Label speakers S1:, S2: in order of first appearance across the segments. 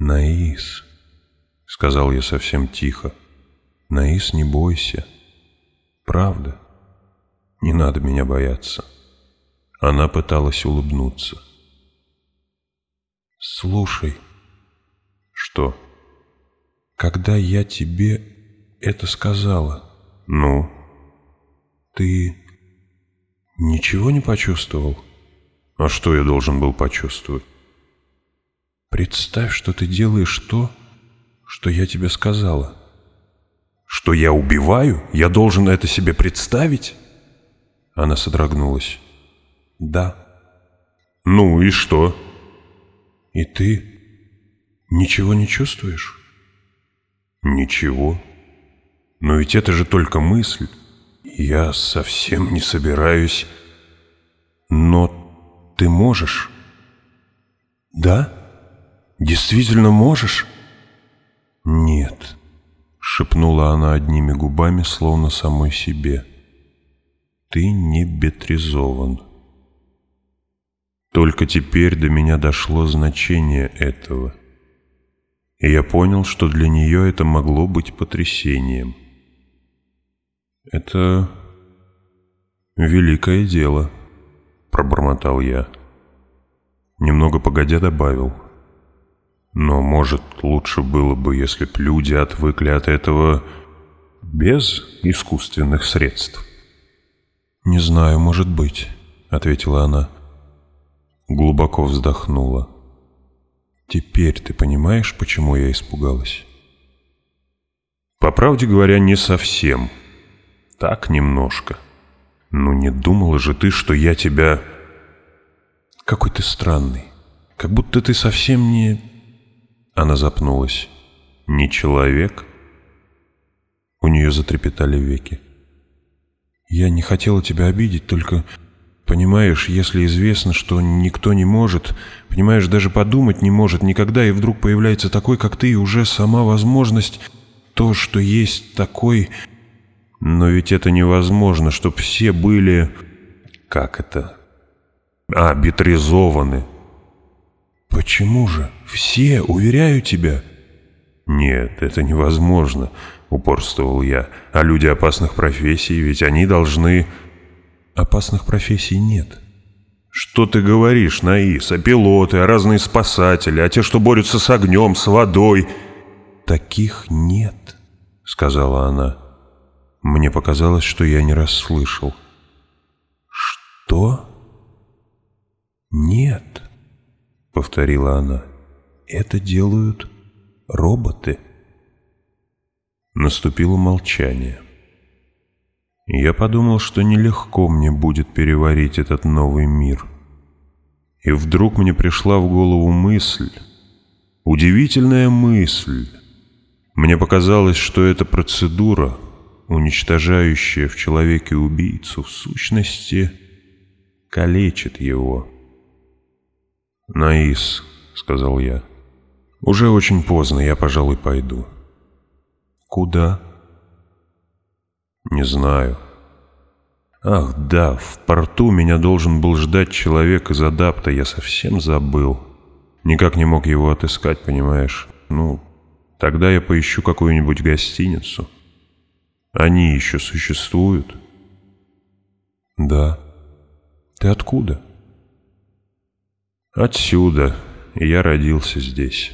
S1: «Наис», — сказал я совсем тихо, — «Наис, не бойся. Правда. Не надо меня бояться». Она пыталась улыбнуться. «Слушай». «Что?» «Когда я тебе это сказала?» «Ну?» «Ты ничего не почувствовал?» «А что я должен был почувствовать?» Представь, что ты делаешь то, что я тебе сказала. Что я убиваю? Я должен это себе представить? Она содрогнулась. Да. Ну и что? И ты ничего не чувствуешь? Ничего. Но ведь это же только мысль. Я совсем не собираюсь. Но ты можешь? Да? Да. Действительно можешь?» «Нет», — шепнула она одними губами, словно самой себе. «Ты не бетризован». Только теперь до меня дошло значение этого. И я понял, что для нее это могло быть потрясением. «Это великое дело», — пробормотал я. Немного погодя добавил — но, может, лучше было бы, если б люди отвыкли от этого без искусственных средств. «Не знаю, может быть», — ответила она. Глубоко вздохнула. «Теперь ты понимаешь, почему я испугалась?» «По правде говоря, не совсем. Так немножко. Ну не думала же ты, что я тебя...» «Какой ты странный. Как будто ты совсем не...» Она запнулась. «Не человек?» У нее затрепетали веки. «Я не хотела тебя обидеть, только, понимаешь, если известно, что никто не может, понимаешь, даже подумать не может никогда, и вдруг появляется такой, как ты, и уже сама возможность, то, что есть такой...» «Но ведь это невозможно, чтоб все были...» «Как это?» «А, битризованы», «Почему же? Все, уверяю тебя». «Нет, это невозможно», — упорствовал я. «А люди опасных профессий, ведь они должны...» «Опасных профессий нет». «Что ты говоришь, Наис? А пилоты, а разные спасатели, а те, что борются с огнем, с водой...» «Таких нет», — сказала она. Мне показалось, что я не расслышал. «Что?» «Нет». — повторила она. «Это делают роботы». Наступило молчание. Я подумал, что нелегко мне будет переварить этот новый мир. И вдруг мне пришла в голову мысль, удивительная мысль. Мне показалось, что эта процедура, уничтожающая в человеке убийцу, в сущности, калечит его. «Наис», — сказал я, — «уже очень поздно, я, пожалуй, пойду». «Куда?» «Не знаю». «Ах, да, в порту меня должен был ждать человек из адапта, я совсем забыл. Никак не мог его отыскать, понимаешь? Ну, тогда я поищу какую-нибудь гостиницу. Они еще существуют?» «Да». «Ты откуда?» Отсюда и я родился здесь.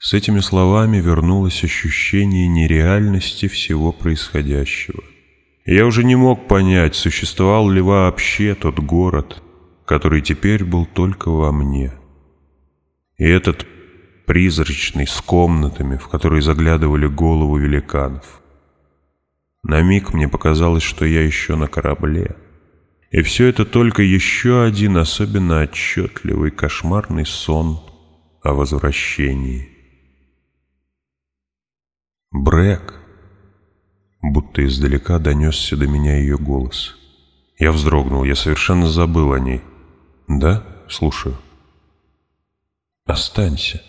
S1: С этими словами вернулось ощущение нереальности всего происходящего. Я уже не мог понять, существовал ли вообще тот город, который теперь был только во мне. И этот призрачный, с комнатами, в которые заглядывали головы великанов. На миг мне показалось, что я еще на корабле — и все это только еще один особенно отчетливый кошмарный сон о возвращении. «Брэк!» Будто издалека донесся до меня ее голос. Я вздрогнул, я совершенно забыл о ней. «Да? Слушаю». «Останься».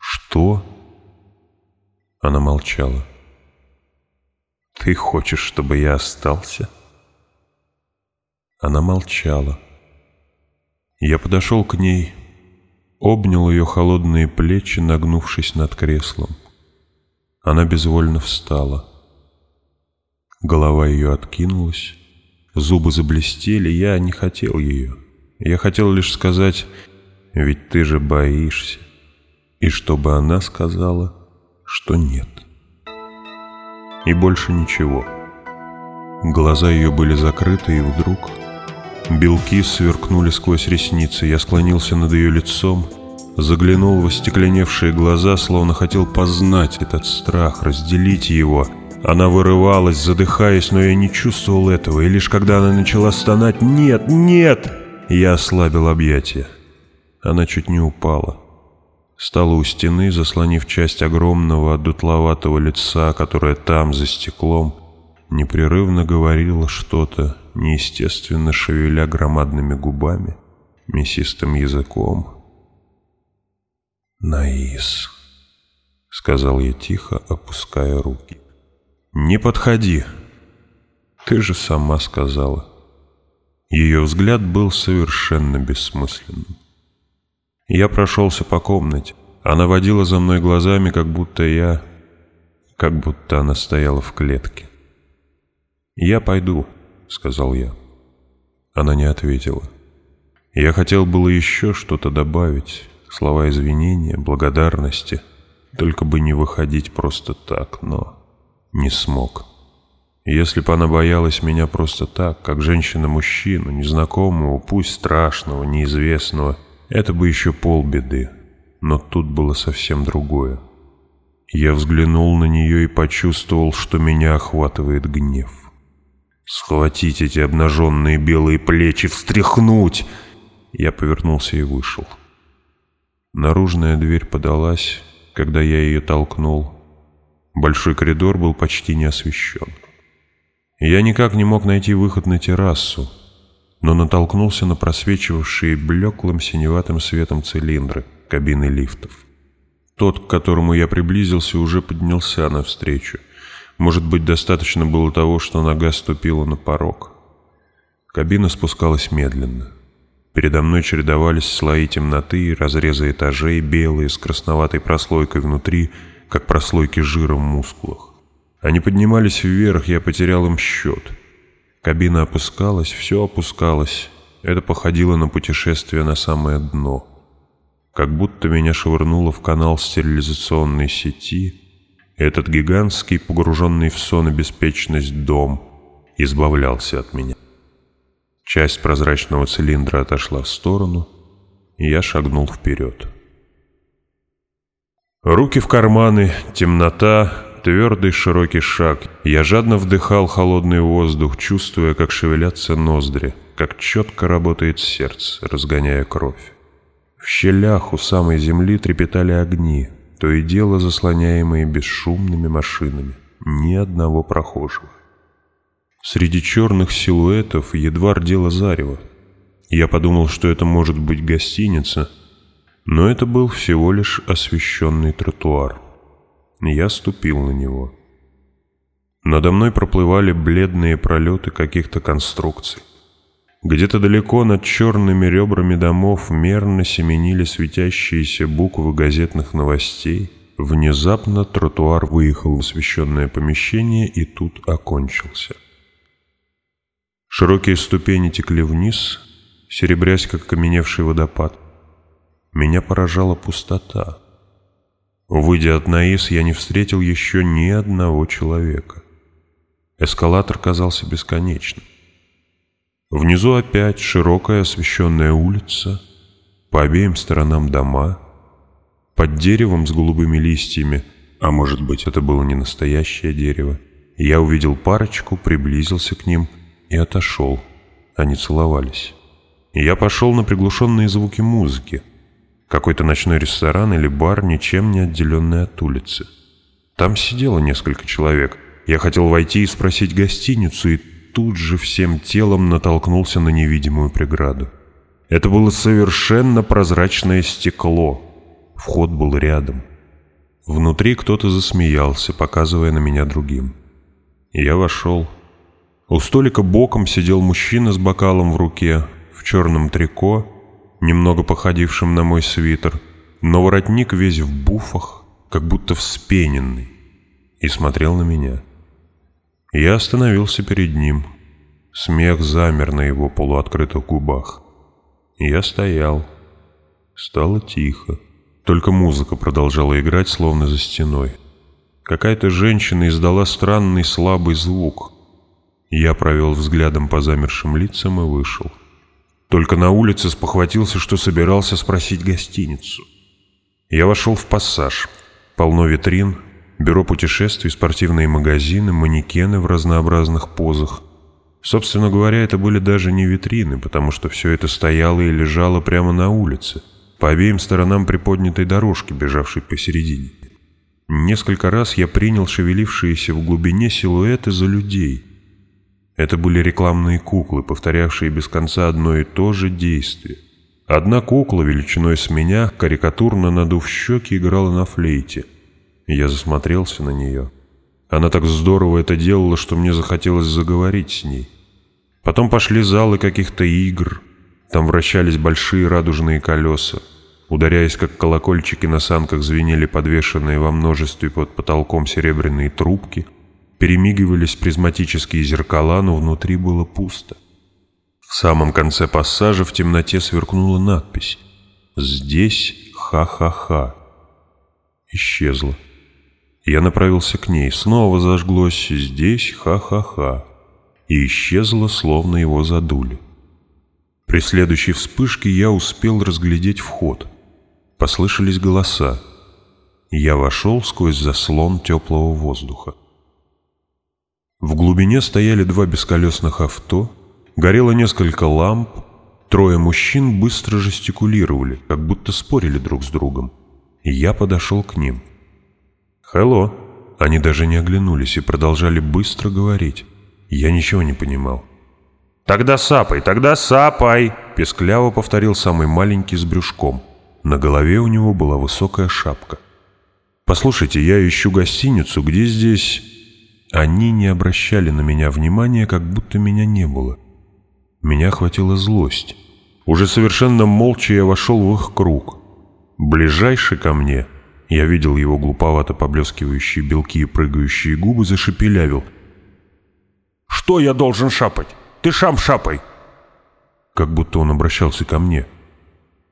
S1: «Что?» Она молчала. «Ты хочешь, чтобы я остался?» Она молчала. Я подошел к ней, обнял ее холодные плечи, нагнувшись над креслом. Она безвольно встала. Голова ее откинулась, зубы заблестели, я не хотел ее. Я хотел лишь сказать, ведь ты же боишься. И чтобы она сказала, что нет. И больше ничего. Глаза ее были закрыты, и вдруг... Белки сверкнули сквозь ресницы. Я склонился над ее лицом, заглянул в остекленевшие глаза, словно хотел познать этот страх, разделить его. Она вырывалась, задыхаясь, но я не чувствовал этого, и лишь когда она начала стонать «Нет! Нет!» я ослабил объятия. Она чуть не упала. Стала у стены, заслонив часть огромного дутловатого лица, которое там, за стеклом, непрерывно говорило что-то неестественно шевеля громадными губами, мясистым языком. «Наис», — сказал я тихо, опуская руки. «Не подходи! Ты же сама сказала». Ее взгляд был совершенно бессмысленным. Я прошелся по комнате. Она водила за мной глазами, как будто я... Как будто она стояла в клетке. «Я пойду», сказал я. Она не ответила. Я хотел было еще что-то добавить, слова извинения, благодарности, только бы не выходить просто так, но не смог. Если бы она боялась меня просто так, как женщина-мужчину, незнакомого, пусть страшного, неизвестного, это бы еще полбеды. Но тут было совсем другое. Я взглянул на нее и почувствовал, что меня охватывает гнев. Схватить эти обнаженные белые плечи, встряхнуть! Я повернулся и вышел. Наружная дверь подалась, когда я ее толкнул. Большой коридор был почти не освещен. Я никак не мог найти выход на террасу, но натолкнулся на просвечивавшие блеклым синеватым светом цилиндры кабины лифтов. Тот, к которому я приблизился, уже поднялся навстречу — может быть, достаточно было того, что нога ступила на порог. Кабина спускалась медленно. Передо мной чередовались слои темноты и разрезы этажей, белые, с красноватой прослойкой внутри, как прослойки жира в мускулах. Они поднимались вверх, я потерял им счет. Кабина опускалась, все опускалось. Это походило на путешествие на самое дно. Как будто меня швырнуло в канал стерилизационной сети — этот гигантский, погруженный в сон и беспечность дом избавлялся от меня. Часть прозрачного цилиндра отошла в сторону, и я шагнул вперед. Руки в карманы, темнота, твердый широкий шаг. Я жадно вдыхал холодный воздух, чувствуя, как шевелятся ноздри, как четко работает сердце, разгоняя кровь. В щелях у самой земли трепетали огни — то и дело заслоняемые бесшумными машинами, ни одного прохожего. Среди черных силуэтов едва рдело зарево. Я подумал, что это может быть гостиница, но это был всего лишь освещенный тротуар. Я ступил на него. Надо мной проплывали бледные пролеты каких-то конструкций. Где-то далеко над черными ребрами домов мерно семенили светящиеся буквы газетных новостей. Внезапно тротуар выехал в освещенное помещение и тут окончился. Широкие ступени текли вниз, серебрясь, как каменевший водопад. Меня поражала пустота. Выйдя от Наис, я не встретил еще ни одного человека. Эскалатор казался бесконечным. Внизу опять широкая освещенная улица, по обеим сторонам дома, под деревом с голубыми листьями, а может быть, это было не настоящее дерево. Я увидел парочку, приблизился к ним и отошел. Они целовались. И я пошел на приглушенные звуки музыки. Какой-то ночной ресторан или бар, ничем не отделенный от улицы. Там сидело несколько человек. Я хотел войти и спросить гостиницу, и тут же всем телом натолкнулся на невидимую преграду. Это было совершенно прозрачное стекло. Вход был рядом. Внутри кто-то засмеялся, показывая на меня другим. Я вошел. У столика боком сидел мужчина с бокалом в руке, в черном трико, немного походившим на мой свитер, но воротник весь в буфах, как будто вспененный, и смотрел на меня. — я остановился перед ним. Смех замер на его полуоткрытых губах. Я стоял. Стало тихо. Только музыка продолжала играть, словно за стеной. Какая-то женщина издала странный слабый звук. Я провел взглядом по замершим лицам и вышел. Только на улице спохватился, что собирался спросить гостиницу. Я вошел в пассаж. Полно витрин, бюро путешествий, спортивные магазины, манекены в разнообразных позах. Собственно говоря, это были даже не витрины, потому что все это стояло и лежало прямо на улице, по обеим сторонам приподнятой дорожки, бежавшей посередине. Несколько раз я принял шевелившиеся в глубине силуэты за людей. Это были рекламные куклы, повторявшие без конца одно и то же действие. Одна кукла величиной с меня, карикатурно надув щеки, играла на флейте – я засмотрелся на нее. Она так здорово это делала, что мне захотелось заговорить с ней. Потом пошли залы каких-то игр. Там вращались большие радужные колеса. Ударяясь, как колокольчики на санках звенели подвешенные во множестве под потолком серебряные трубки, перемигивались призматические зеркала, но внутри было пусто. В самом конце пассажа в темноте сверкнула надпись «Здесь ха-ха-ха». Исчезла. Я направился к ней, снова зажглось здесь ха-ха-ха, и исчезло, словно его задули. При следующей вспышке я успел разглядеть вход. Послышались голоса. Я вошел сквозь заслон теплого воздуха. В глубине стояли два бесколесных авто, горело несколько ламп, трое мужчин быстро жестикулировали, как будто спорили друг с другом. Я подошел к ним — «Хелло!» Они даже не оглянулись и продолжали быстро говорить. Я ничего не понимал. «Тогда сапай, тогда сапай!» Пескляво повторил самый маленький с брюшком. На голове у него была высокая шапка. «Послушайте, я ищу гостиницу. Где здесь...» Они не обращали на меня внимания, как будто меня не было. Меня охватила злость. Уже совершенно молча я вошел в их круг. Ближайший ко мне я видел его глуповато поблескивающие белки и прыгающие губы, зашепелявил. «Что я должен шапать? Ты шам шапай!» Как будто он обращался ко мне.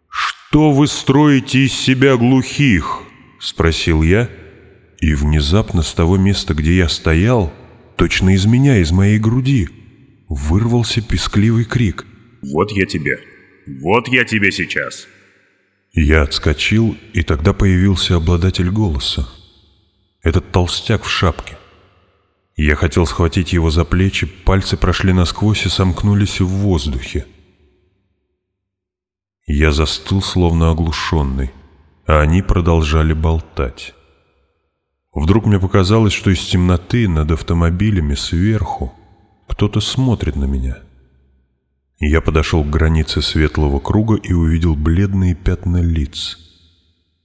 S1: «Что вы строите из себя глухих?» — спросил я. И внезапно с того места, где я стоял, точно из меня, из моей груди, вырвался пескливый крик.
S2: «Вот я тебе! Вот я тебе сейчас!»
S1: Я отскочил, и тогда появился обладатель голоса. Этот толстяк в шапке. Я хотел схватить его за плечи, пальцы прошли насквозь и сомкнулись в воздухе. Я застыл, словно оглушенный, а они продолжали болтать. Вдруг мне показалось, что из темноты над автомобилями сверху кто-то смотрит на меня — я подошел к границе светлого круга и увидел бледные пятна лиц.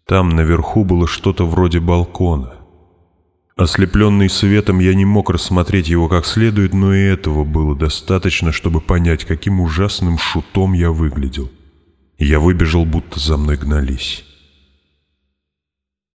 S1: Там наверху было что-то вроде балкона. Ослепленный светом, я не мог рассмотреть его как следует, но и этого было достаточно, чтобы понять, каким ужасным шутом я выглядел. Я выбежал, будто за мной гнались.